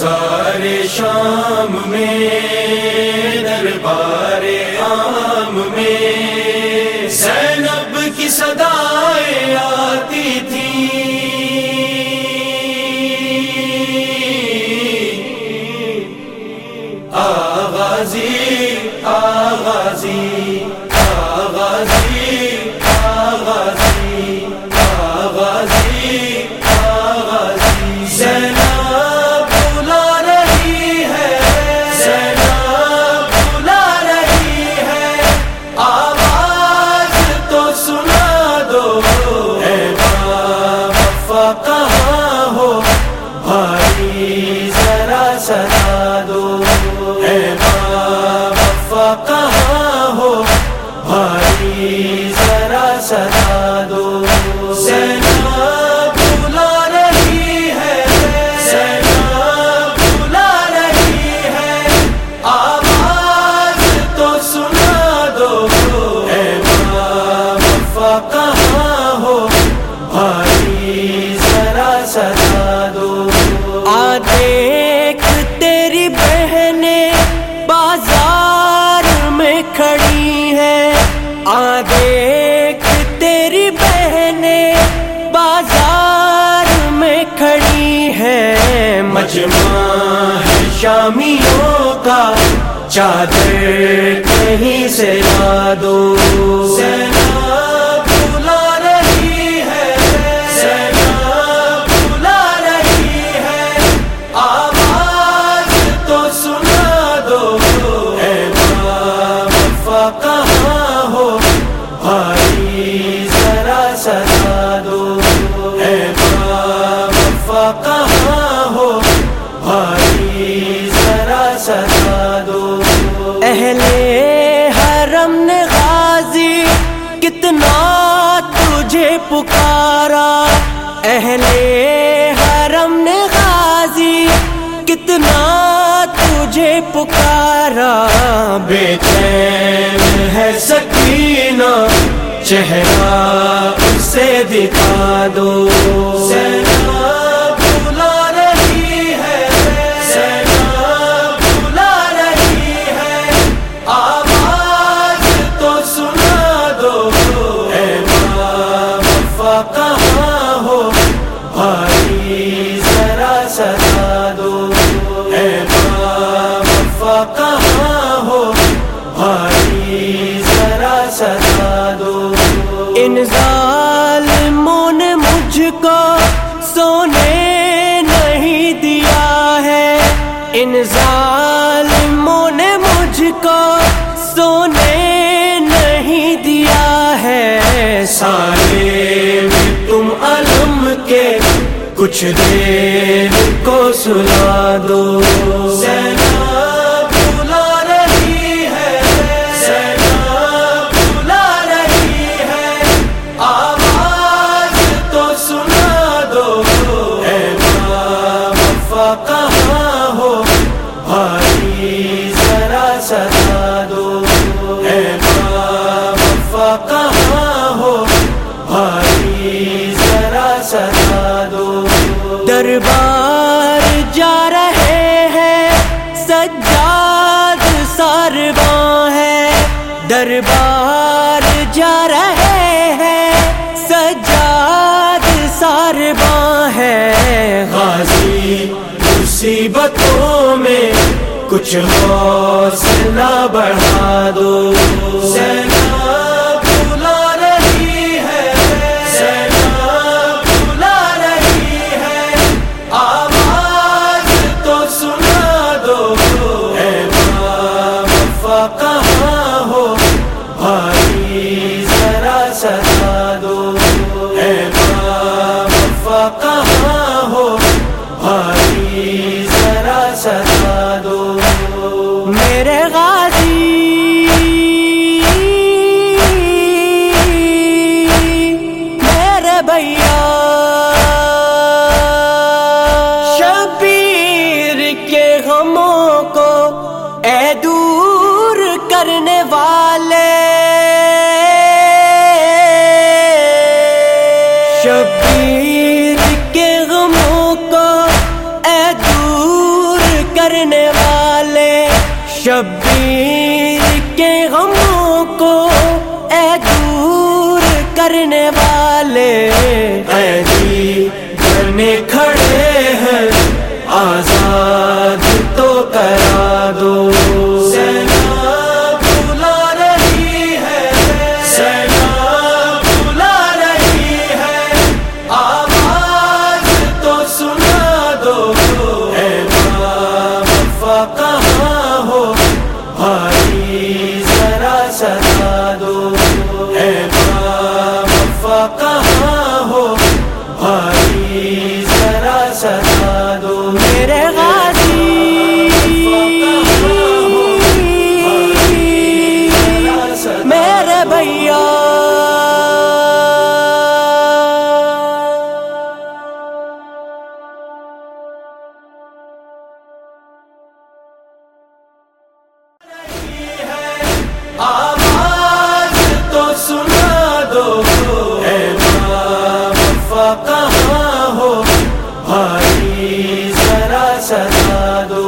بازار شام میں دربار عام میں۔ ہے، مجمع شامیوں کا۔ چادر کہیں سے لا دو ہے۔ ہے۔ تو سنا دو۔ کہاں ہو۔ بھائی ذرا پکارا۔ اہل حرم نے غازی، کتنا تجھے پکارا۔ بے چین ہے سکینہ، چہرہ سے دکھا دو۔ ان ظالموں نے مجھ کو سونے نہیں دیا ہے۔ سارے تم علم کے کچھ دیر کو سلا دو۔ سینا دربار جا رہے ہیں، سجاد سارواں ہے۔ دربار جا رہے ہیں، سجاد سارواں ہے۔ غازی مصیبتوں میں کچھ حوصلہ بڑھا دو۔ فقیر کے غموں کو اے دور کرنے والے، شبیر کے غموں کو اے دور کرنے والے۔ میں ذرا آواز تو سنا دو۔ اے وفا کہاں ہو؟ بھائی ذرا سنا دو۔